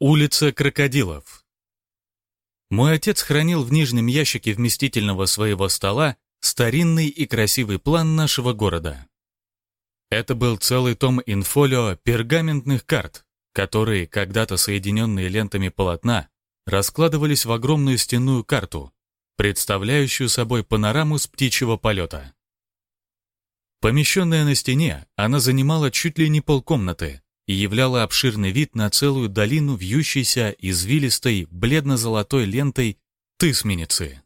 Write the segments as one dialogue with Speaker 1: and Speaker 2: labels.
Speaker 1: Улица Крокодилов. Мой отец хранил в нижнем ящике вместительного своего стола старинный и красивый план нашего города. Это был целый том инфолио пергаментных карт, которые, когда-то соединенные лентами полотна, раскладывались в огромную стенную карту, представляющую собой панораму с птичьего полета. Помещенная на стене, она занимала чуть ли не полкомнаты, и являла обширный вид на целую долину вьющейся извилистой бледно-золотой лентой тысменицы.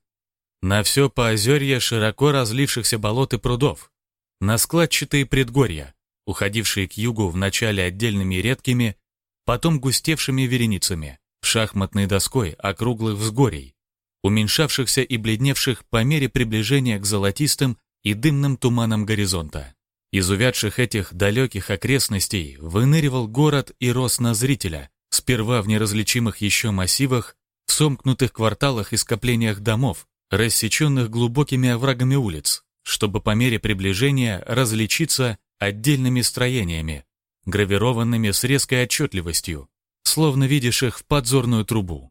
Speaker 1: На все поозерье широко разлившихся болот и прудов, на складчатые предгорья, уходившие к югу вначале отдельными редкими, потом густевшими вереницами, шахматной доской округлых взгорий, уменьшавшихся и бледневших по мере приближения к золотистым и дымным туманам горизонта. Из увядших этих далеких окрестностей выныривал город и рос на зрителя, сперва в неразличимых еще массивах, в сомкнутых кварталах и скоплениях домов, рассеченных глубокими оврагами улиц, чтобы по мере приближения различиться отдельными строениями, гравированными с резкой отчетливостью, словно видишь их в подзорную трубу.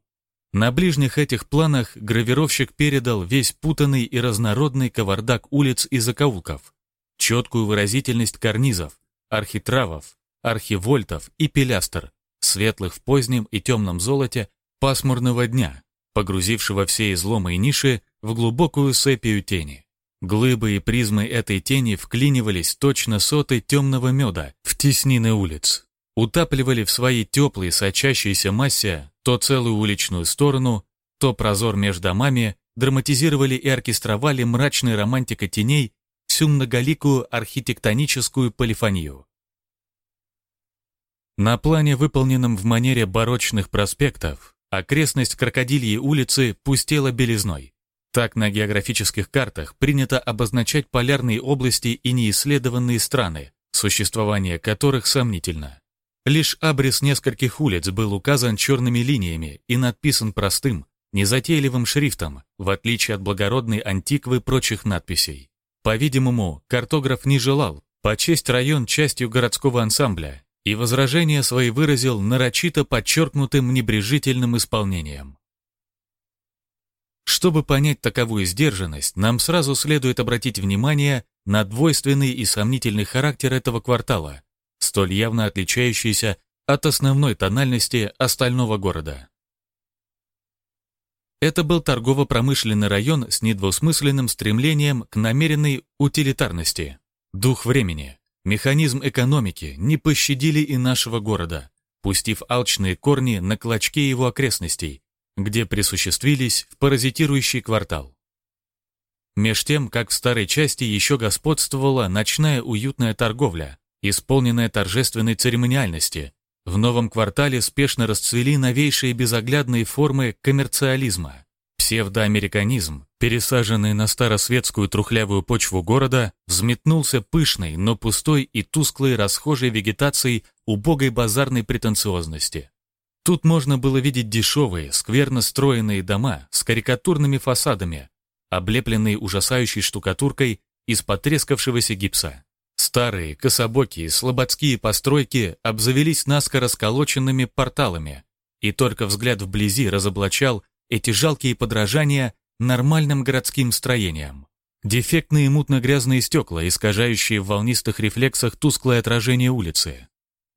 Speaker 1: На ближних этих планах гравировщик передал весь путанный и разнородный кавардак улиц и закоулков, четкую выразительность карнизов, архитравов, архивольтов и пилястр, светлых в позднем и темном золоте пасмурного дня, погрузившего все изломы и ниши в глубокую сепию тени. Глыбы и призмы этой тени вклинивались точно соты темного меда в теснины улиц, утапливали в своей теплой сочащейся массе то целую уличную сторону, то прозор между домами, драматизировали и оркестровали мрачной романтика теней всю многоликую архитектоническую полифонию. На плане, выполненном в манере барочных проспектов, окрестность Крокодильей улицы пустела белизной. Так на географических картах принято обозначать полярные области и неисследованные страны, существование которых сомнительно. Лишь абрис нескольких улиц был указан черными линиями и надписан простым, незатейливым шрифтом, в отличие от благородной антиквы прочих надписей. По-видимому, картограф не желал почесть район частью городского ансамбля и возражения свои выразил нарочито подчеркнутым небрежительным исполнением. Чтобы понять таковую сдержанность, нам сразу следует обратить внимание на двойственный и сомнительный характер этого квартала, столь явно отличающийся от основной тональности остального города. Это был торгово-промышленный район с недвусмысленным стремлением к намеренной утилитарности. Дух времени, механизм экономики не пощадили и нашего города, пустив алчные корни на клочке его окрестностей, где присуществились в паразитирующий квартал. Меж тем, как в старой части еще господствовала ночная уютная торговля, исполненная торжественной церемониальности, в новом квартале спешно расцвели новейшие безоглядные формы коммерциализма. Псевдоамериканизм, пересаженный на старосветскую трухлявую почву города, взметнулся пышной, но пустой и тусклой расхожей вегетацией убогой базарной претенциозности. Тут можно было видеть дешевые, скверно стройные дома с карикатурными фасадами, облепленные ужасающей штукатуркой из потрескавшегося гипса. Старые, кособокие, слободские постройки обзавелись наскоро сколоченными порталами, и только взгляд вблизи разоблачал эти жалкие подражания нормальным городским строениям. Дефектные мутно-грязные стекла, искажающие в волнистых рефлексах тусклое отражение улицы.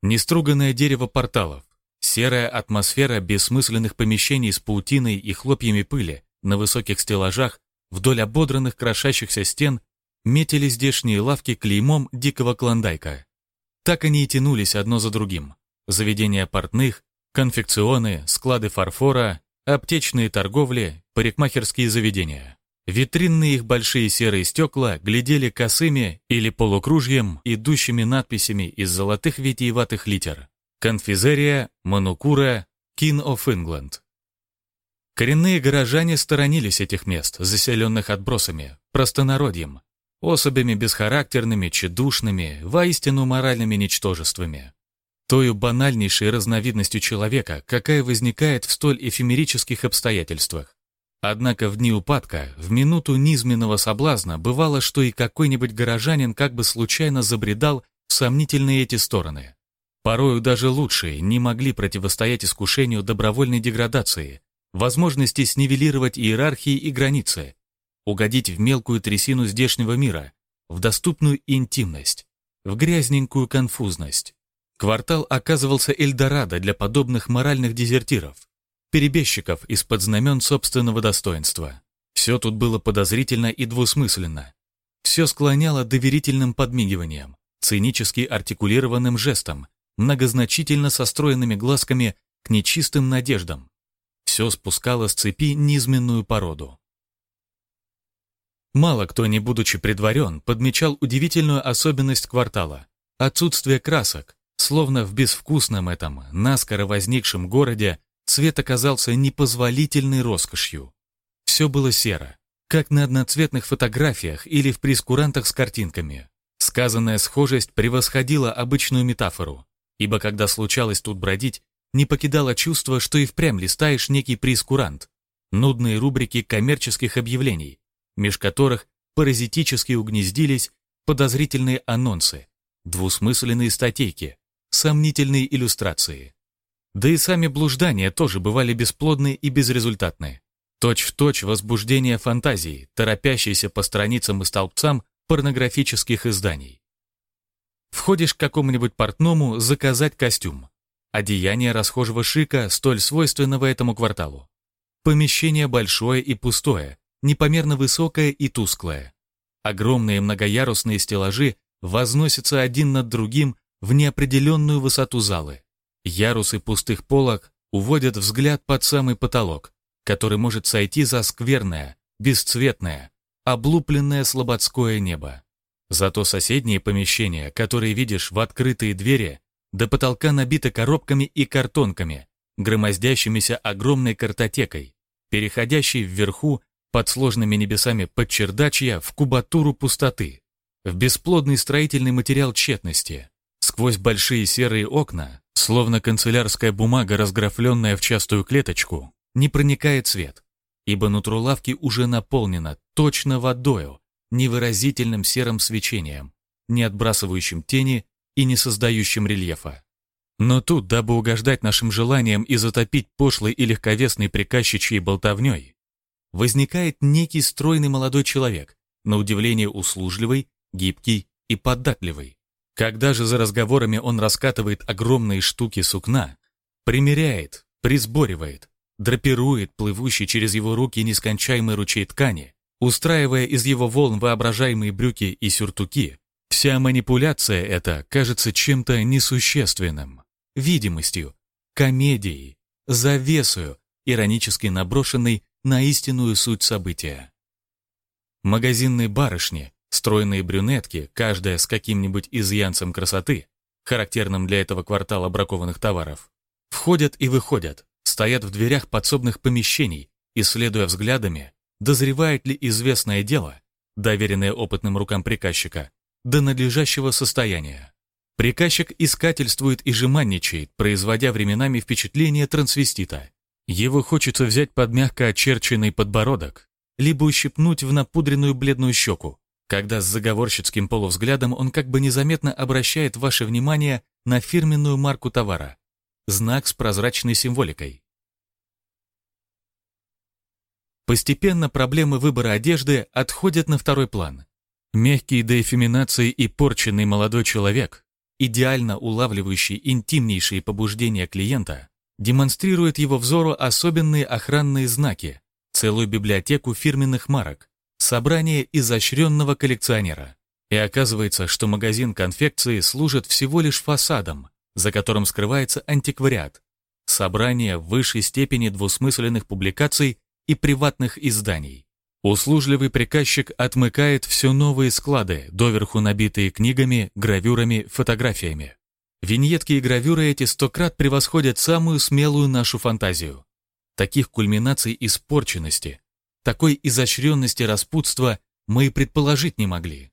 Speaker 1: Неструганное дерево порталов, серая атмосфера бессмысленных помещений с паутиной и хлопьями пыли на высоких стеллажах вдоль ободранных крошащихся стен метили здешние лавки клеймом дикого клондайка. Так они и тянулись одно за другим. Заведения портных, конфекционы, склады фарфора, аптечные торговли, парикмахерские заведения. Витринные их большие серые стекла глядели косыми или полукружьем, идущими надписями из золотых витиеватых литер. Конфизерия, Манукура, King of England. Коренные горожане сторонились этих мест, заселенных отбросами, простонародьем, особями бесхарактерными, тщедушными, воистину моральными ничтожествами. Тою банальнейшей разновидностью человека, какая возникает в столь эфемерических обстоятельствах. Однако в дни упадка, в минуту низменного соблазна, бывало, что и какой-нибудь горожанин как бы случайно забредал в сомнительные эти стороны. Порою даже лучшие не могли противостоять искушению добровольной деградации, возможности снивелировать иерархии и границы, угодить в мелкую трясину здешнего мира, в доступную интимность, в грязненькую конфузность. Квартал оказывался Эльдорадо для подобных моральных дезертиров, перебежчиков из-под знамен собственного достоинства. Все тут было подозрительно и двусмысленно. Все склоняло доверительным подмигиванием, цинически артикулированным жестом, многозначительно состроенными глазками к нечистым надеждам. Все спускало с цепи низменную породу. Мало кто, не будучи предварен, подмечал удивительную особенность квартала – отсутствие красок, словно в безвкусном этом, наскоро возникшем городе цвет оказался непозволительной роскошью. Все было серо, как на одноцветных фотографиях или в прескурантах с картинками. Сказанная схожесть превосходила обычную метафору, ибо когда случалось тут бродить, не покидало чувство, что и впрямь листаешь некий прескурант, нудные рубрики коммерческих объявлений, меж которых паразитически угнездились подозрительные анонсы, двусмысленные статейки, сомнительные иллюстрации. Да и сами блуждания тоже бывали бесплодны и безрезультатны. Точь-в-точь точь возбуждение фантазии, торопящейся по страницам и столбцам порнографических изданий. Входишь к какому-нибудь портному заказать костюм. Одеяние расхожего шика, столь свойственного этому кварталу. Помещение большое и пустое, непомерно высокое и тусклое. Огромные многоярусные стеллажи возносятся один над другим в неопределенную высоту залы. Ярусы пустых полок уводят взгляд под самый потолок, который может сойти за скверное, бесцветное, облупленное слободское небо. Зато соседние помещения, которые видишь в открытые двери, до потолка набиты коробками и картонками, громоздящимися огромной картотекой, переходящей вверху под сложными небесами подчердачья в кубатуру пустоты, в бесплодный строительный материал тщетности. Сквозь большие серые окна, словно канцелярская бумага, разграфленная в частую клеточку, не проникает свет, ибо нутро лавки уже наполнено точно водою, невыразительным серым свечением, не отбрасывающим тени и не создающим рельефа. Но тут, дабы угождать нашим желаниям и затопить пошлой и легковесной приказчичьей болтовней, возникает некий стройный молодой человек, на удивление услужливый, гибкий и податливый. Когда же за разговорами он раскатывает огромные штуки сукна, примеряет, присборивает, драпирует плывущий через его руки нескончаемый ручей ткани, устраивая из его волн воображаемые брюки и сюртуки, вся манипуляция эта кажется чем-то несущественным, видимостью, комедией, завесою, иронически наброшенной на истинную суть события. Магазинные барышни, стройные брюнетки, каждая с каким-нибудь изъянцем красоты, характерным для этого квартала бракованных товаров, входят и выходят, стоят в дверях подсобных помещений, исследуя взглядами, дозревает ли известное дело, доверенное опытным рукам приказчика, до надлежащего состояния. Приказчик искательствует и жеманничает, производя временами впечатление трансвестита. Его хочется взять под мягко очерченный подбородок, либо ущипнуть в напудренную бледную щеку, когда с заговорщицким полувзглядом он как бы незаметно обращает ваше внимание на фирменную марку товара, знак с прозрачной символикой. Постепенно проблемы выбора одежды отходят на второй план. Мягкий до эфеминации и порченный молодой человек, идеально улавливающий интимнейшие побуждения клиента, демонстрирует его взору особенные охранные знаки, целую библиотеку фирменных марок, собрание изощренного коллекционера. И оказывается, что магазин конфекции служит всего лишь фасадом, за которым скрывается антиквариат, собрание в высшей степени двусмысленных публикаций и приватных изданий. Услужливый приказчик отмыкает все новые склады, доверху набитые книгами, гравюрами, фотографиями. Виньетки и гравюры эти сто крат превосходят самую смелую нашу фантазию. Таких кульминаций испорченности, такой изощренности распутства мы и предположить не могли.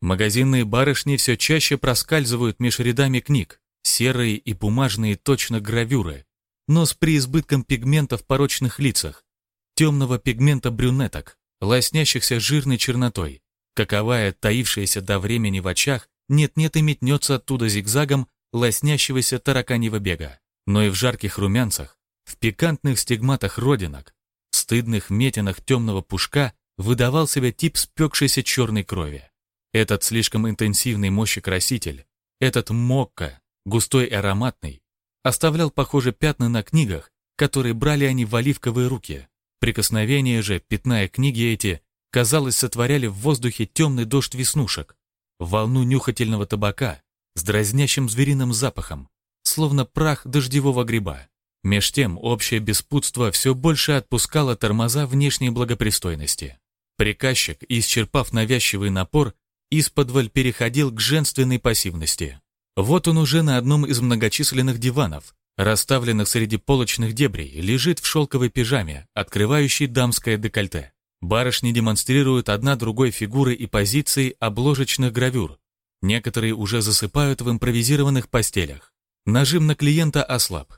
Speaker 1: Магазинные барышни все чаще проскальзывают меж рядами книг, серые и бумажные точно гравюры, но с преизбытком пигмента в порочных лицах, темного пигмента брюнеток, лоснящихся жирной чернотой, каковая, таившаяся до времени в очах, нет-нет и метнется оттуда зигзагом лоснящегося тараканьего бега, но и в жарких румянцах, в пикантных стигматах родинок, в стыдных метинах темного пушка выдавал себя тип спекшейся черной крови. Этот слишком интенсивный мощекраситель, этот мокко, густой и ароматный, оставлял, похоже, пятна на книгах, которые брали они в оливковые руки. Прикосновения же, пятная книги эти, казалось, сотворяли в воздухе темный дождь веснушек, волну нюхательного табака с дразнящим звериным запахом, словно прах дождевого гриба. Меж тем общее беспутство все больше отпускало тормоза внешней благопристойности. Приказчик, исчерпав навязчивый напор, исподволь переходил к женственной пассивности. Вот он уже на одном из многочисленных диванов, расставленных среди полочных дебрей, лежит в шелковой пижаме, открывающей дамское декольте. Барышни демонстрируют одна другой фигуры и позиции обложечных гравюр. Некоторые уже засыпают в импровизированных постелях. Нажим на клиента ослаб.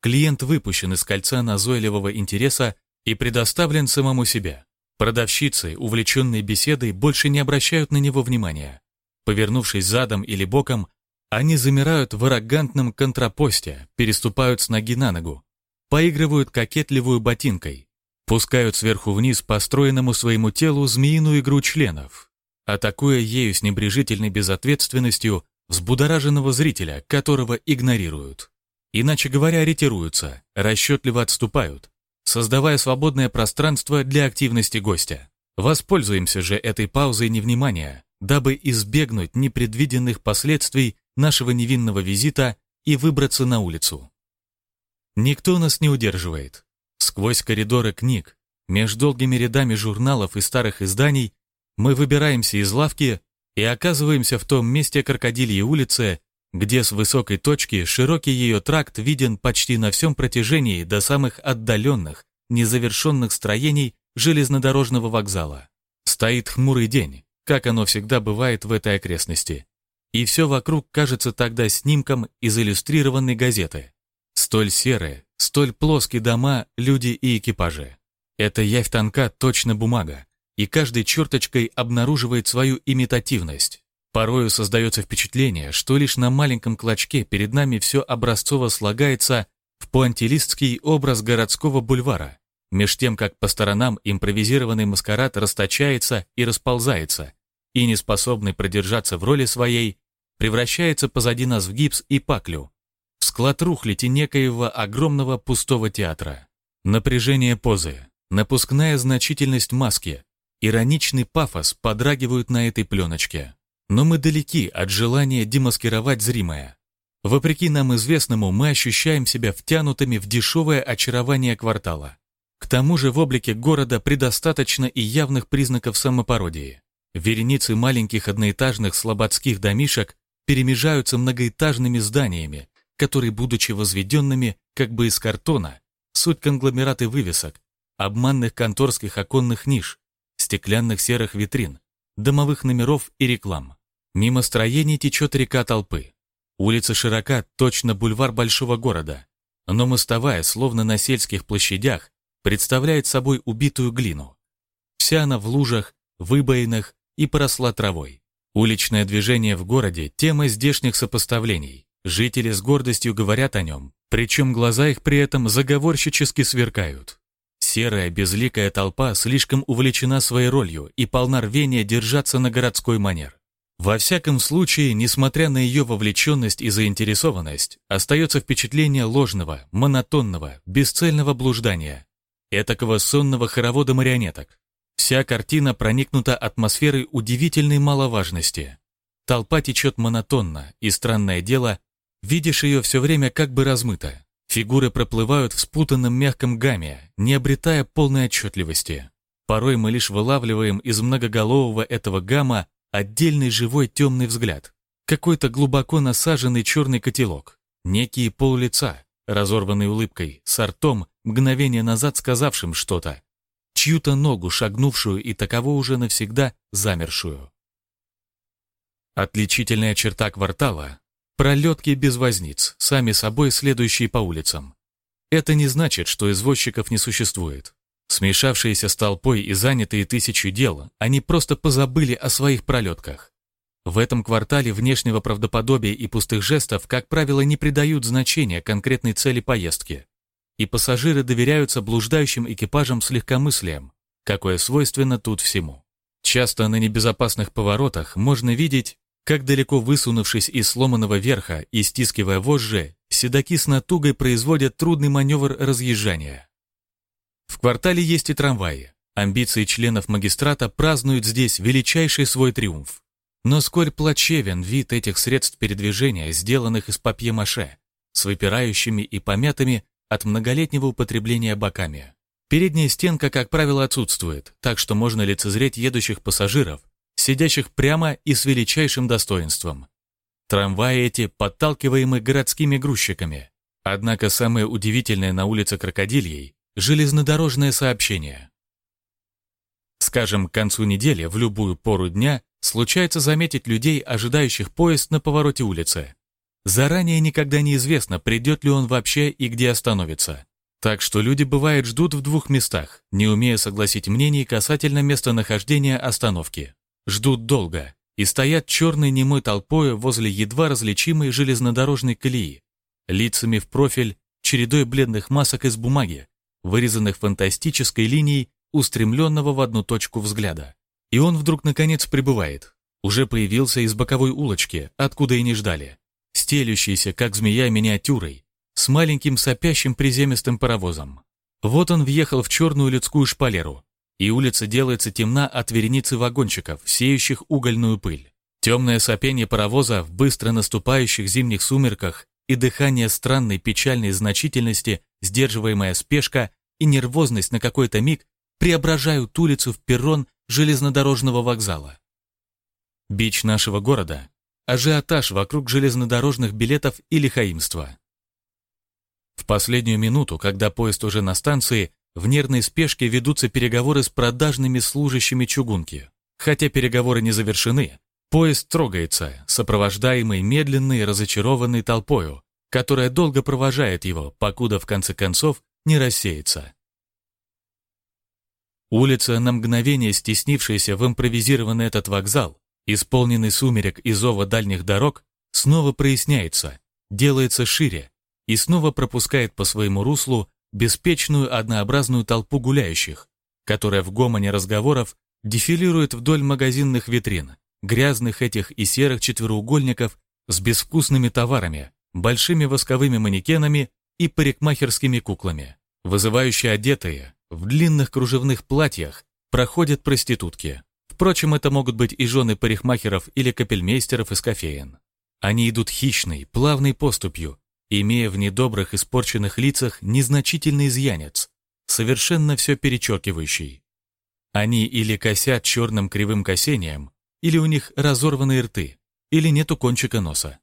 Speaker 1: Клиент выпущен из кольца назойливого интереса и предоставлен самому себе. Продавщицы, увлеченные беседой, больше не обращают на него внимания. Повернувшись задом или боком, они замирают в аррогантном контрапосте, переступают с ноги на ногу, поигрывают кокетливую ботинкой, пускают сверху вниз по стройному своему телу змеиную игру членов, атакуя ею с небрежительной безответственностью взбудораженного зрителя, которого игнорируют. Иначе говоря, ретируются, расчетливо отступают, создавая свободное пространство для активности гостя. Воспользуемся же этой паузой невнимания, дабы избегнуть непредвиденных последствий нашего невинного визита и выбраться на улицу. Никто нас не удерживает. Сквозь коридоры книг, между долгими рядами журналов и старых изданий мы выбираемся из лавки и оказываемся в том месте Крокодильей улицы, где с высокой точки широкий ее тракт виден почти на всем протяжении до самых отдаленных, незавершенных строений железнодорожного вокзала. Стоит хмурый день, как оно всегда бывает в этой окрестности. И все вокруг кажется тогда снимком из иллюстрированной газеты. Столь серые, столь плоские дома, люди и экипажи. Это явь тонка точно бумага, и каждой черточкой обнаруживает свою имитативность. Порою создается впечатление, что лишь на маленьком клочке перед нами все образцово слагается в пуантилистский образ городского бульвара, меж тем, как по сторонам импровизированный маскарад расточается и расползается, и, неспособный продержаться в роли своей, превращается позади нас в гипс и паклю, в склад рухляти некоего огромного пустого театра. Напряжение позы, напускная значительность маски, ироничный пафос подрагивают на этой пленочке. Но мы далеки от желания демаскировать зримое. Вопреки нам известному, мы ощущаем себя втянутыми в дешевое очарование квартала. К тому же в облике города предостаточно и явных признаков самопародии. Вереницы маленьких одноэтажных слободских домишек перемежаются многоэтажными зданиями, которые, будучи возведенными как бы из картона, суть конгломераты вывесок, обманных конторских оконных ниш, стеклянных серых витрин, домовых номеров и реклам. Мимо строений течет река толпы. Улица широка, точно бульвар большого города, но мостовая, словно на сельских площадях, представляет собой убитую глину. Вся она в лужах, выбоинах и поросла травой. Уличное движение в городе – тема здешних сопоставлений. Жители с гордостью говорят о нем, причем глаза их при этом заговорщически сверкают. Серая безликая толпа слишком увлечена своей ролью и полна рвения держаться на городской манер. Во всяком случае, несмотря на ее вовлеченность и заинтересованность, остается впечатление ложного, монотонного, бесцельного блуждания, этакого сонного хоровода марионеток. Вся картина проникнута атмосферой удивительной маловажности. Толпа течет монотонно, и странное дело, видишь ее все время как бы размыто. Фигуры проплывают в спутанном мягком гамме, не обретая полной отчетливости. Порой мы лишь вылавливаем из многоголового этого гамма Отдельный живой темный взгляд. Какой-то глубоко насаженный черный котелок. Некие пол лица, разорванной улыбкой, с ртом, мгновение назад сказавшим что-то. Чью-то ногу, шагнувшую и таково уже навсегда замершую. Отличительная черта квартала – пролетки без возниц, сами собой следующие по улицам. Это не значит, что извозчиков не существует. Смешавшиеся с толпой и занятые тысячу дел, они просто позабыли о своих пролетках. В этом квартале внешнего правдоподобия и пустых жестов, как правило, не придают значения конкретной цели поездки. И пассажиры доверяются блуждающим экипажам с легкомыслием, какое свойственно тут всему. Часто на небезопасных поворотах можно видеть, как далеко высунувшись из сломанного верха и стискивая вожжи, седаки с натугой производят трудный маневр разъезжания. В квартале есть и трамваи. Амбиции членов магистрата празднуют здесь величайший свой триумф. Но сколь плачевен вид этих средств передвижения, сделанных из папье-маше, с выпирающими и помятыми от многолетнего употребления боками. Передняя стенка, как правило, отсутствует, так что можно лицезреть едущих пассажиров, сидящих прямо и с величайшим достоинством. Трамваи эти подталкиваемы городскими грузчиками. Однако самое удивительное на улице Крокодильей – железнодорожное сообщение. Скажем, к концу недели в любую пору дня случается заметить людей, ожидающих поезд на повороте улицы. Заранее никогда не известно, придет ли он вообще и где остановится. Так что люди, бывает, ждут в двух местах, не умея согласить мнений касательно местонахождения остановки. Ждут долго и стоят черной немой толпой возле едва различимой железнодорожной колеи, лицами в профиль, чередой бледных масок из бумаги, вырезанных фантастической линией устремленного в одну точку взгляда. И он вдруг наконец прибывает. Уже появился из боковой улочки, откуда и не ждали. Стелющийся, как змея, миниатюрой, с маленьким сопящим приземистым паровозом. Вот он въехал в черную людскую шпалеру, и улица делается темна от вереницы вагончиков, сеющих угольную пыль. Темное сопение паровоза в быстро наступающих зимних сумерках и дыхание странной печальной значительности, сдерживаемая спешка и нервозность на какой-то миг преображают улицу в перрон железнодорожного вокзала. Бич нашего города – ажиотаж вокруг железнодорожных билетов и лихаимства. В последнюю минуту, когда поезд уже на станции, в нервной спешке ведутся переговоры с продажными служащими чугунки. Хотя переговоры не завершены, поезд трогается, сопровождаемый медленной разочарованной толпою, которая долго провожает его, покуда в конце концов не рассеется. Улица, на мгновение стеснившаяся в импровизированный этот вокзал, исполненный сумерек и зова дальних дорог, снова проясняется, делается шире, и снова пропускает по своему руслу беспечную однообразную толпу гуляющих, которая в гомоне разговоров дефилирует вдоль магазинных витрин, грязных этих и серых четвероугольников с безвкусными товарами, большими восковыми манекенами и парикмахерскими куклами. Вызывающие одетые, в длинных кружевных платьях, проходят проститутки. Впрочем, это могут быть и жены парикмахеров или капельмейстеров из кофеен. Они идут хищной, плавной поступью, имея в недобрых испорченных лицах незначительный изъянец, совершенно все перечеркивающий. Они или косят черным кривым косением, или у них разорванные рты, или нету кончика носа.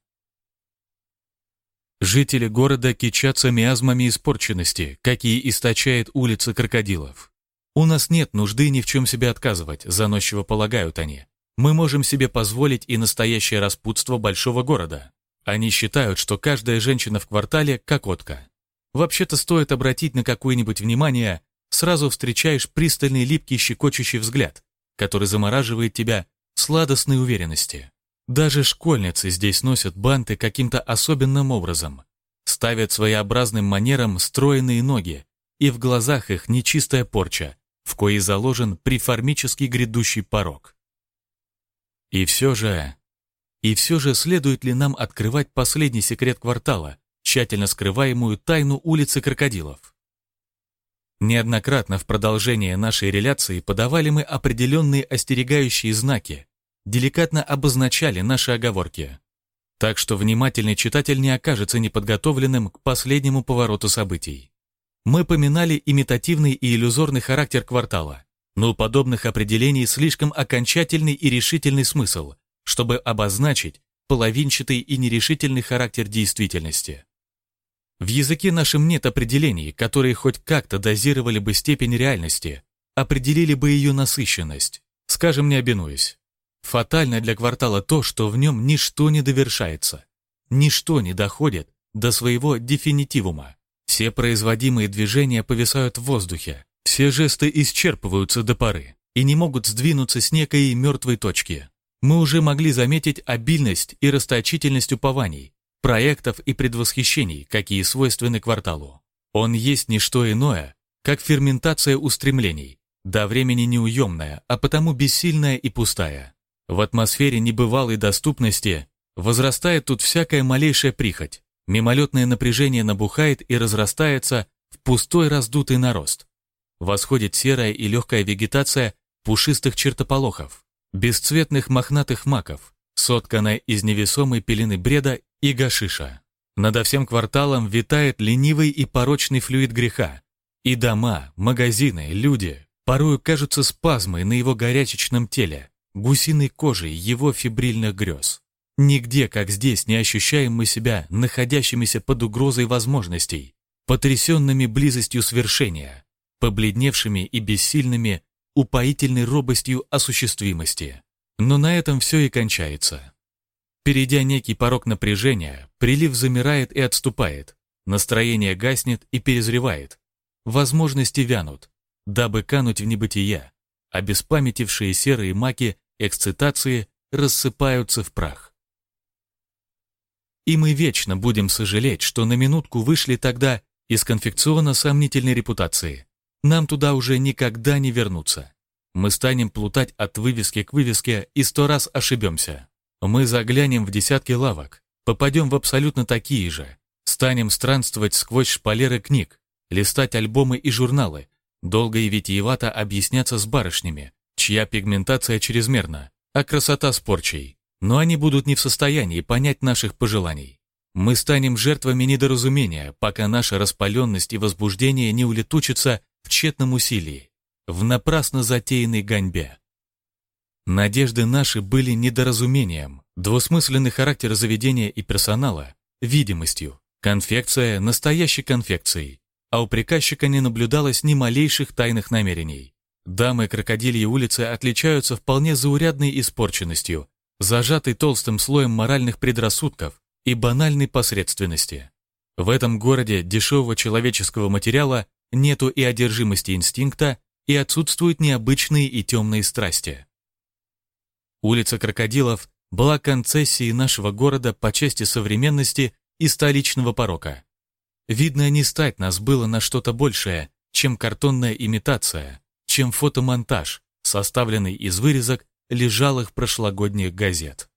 Speaker 1: Жители города кичатся миазмами испорченности, какие источает улица крокодилов. У нас нет нужды ни в чем себе отказывать, заносчиво полагают они. Мы можем себе позволить и настоящее распутство большого города. Они считают, что каждая женщина в квартале – кокотка. Вообще-то стоит обратить на какое-нибудь внимание, сразу встречаешь пристальный липкий щекочущий взгляд, который замораживает тебя сладостной уверенности. Даже школьницы здесь носят банты каким-то особенным образом, ставят своеобразным манером стройные ноги, и в глазах их нечистая порча, в коей заложен приформический грядущий порог. И все же и все же следует ли нам открывать последний секрет квартала, тщательно скрываемую тайну улицы крокодилов? Неоднократно в продолжение нашей реляции подавали мы определенные остерегающие знаки, деликатно обозначали наши оговорки. Так что внимательный читатель не окажется неподготовленным к последнему повороту событий. Мы поминали имитативный и иллюзорный характер квартала, но у подобных определений слишком окончательный и решительный смысл, чтобы обозначить половинчатый и нерешительный характер действительности. В языке нашем нет определений, которые хоть как-то дозировали бы степень реальности, определили бы ее насыщенность. Скажем, не обинуясь. Фатально для квартала то, что в нем ничто не довершается. Ничто не доходит до своего дефинитивума. Все производимые движения повисают в воздухе, все жесты исчерпываются до поры и не могут сдвинуться с некой мертвой точки. Мы уже могли заметить обильность и расточительность упований, проектов и предвосхищений, какие свойственны кварталу. Он есть не что иное, как ферментация устремлений, до времени неуемная, а потому бессильная и пустая. В атмосфере небывалой доступности возрастает тут всякая малейшая прихоть, мимолетное напряжение набухает и разрастается в пустой раздутый нарост. Восходит серая и легкая вегетация пушистых чертополохов, бесцветных мохнатых маков, сотканная из невесомой пелены бреда и гашиша. Надо всем кварталом витает ленивый и порочный флюид греха. И дома, магазины, люди порою кажутся спазмой на его горячечном теле, гусиной кожей его фибрильных грез. Нигде, как здесь, не ощущаем мы себя находящимися под угрозой возможностей, потрясенными близостью свершения, побледневшими и бессильными упоительной робостью осуществимости. Но на этом все и кончается. Перейдя некий порог напряжения, прилив замирает и отступает, настроение гаснет и перезревает, возможности вянут, дабы кануть в небытие, а беспамятившие серые маки эксцитации рассыпаются в прах. И мы вечно будем сожалеть, что на минутку вышли тогда из конфекциона сомнительной репутации. Нам туда уже никогда не вернуться. Мы станем плутать от вывески к вывеске и сто раз ошибемся. Мы заглянем в десятки лавок, попадем в абсолютно такие же, станем странствовать сквозь шпалеры книг, листать альбомы и журналы, долго и витиевато объясняться с барышнями, чья пигментация чрезмерна, а красота с порчей. Но они будут не в состоянии понять наших пожеланий. Мы станем жертвами недоразумения, пока наша распаленность и возбуждение не улетучатся в тщетном усилии, в напрасно затеянной гоньбе. Надежды наши были недоразумением, двусмысленный характер заведения и персонала – видимостью, конфекция – настоящей конфекцией, а у приказчика не наблюдалось ни малейших тайных намерений. Дамы крокодильи улицы отличаются вполне заурядной испорченностью, зажатой толстым слоем моральных предрассудков и банальной посредственности. В этом городе дешевого человеческого материала нету и одержимости инстинкта, и отсутствуют необычные и темные страсти. Улица Крокодилов была концессией нашего города по части современности и столичного порока. Видно, не стать нас было на что-то большее, чем картонная имитация, чем фотомонтаж, составленный из вырезок лежалых прошлогодних газет.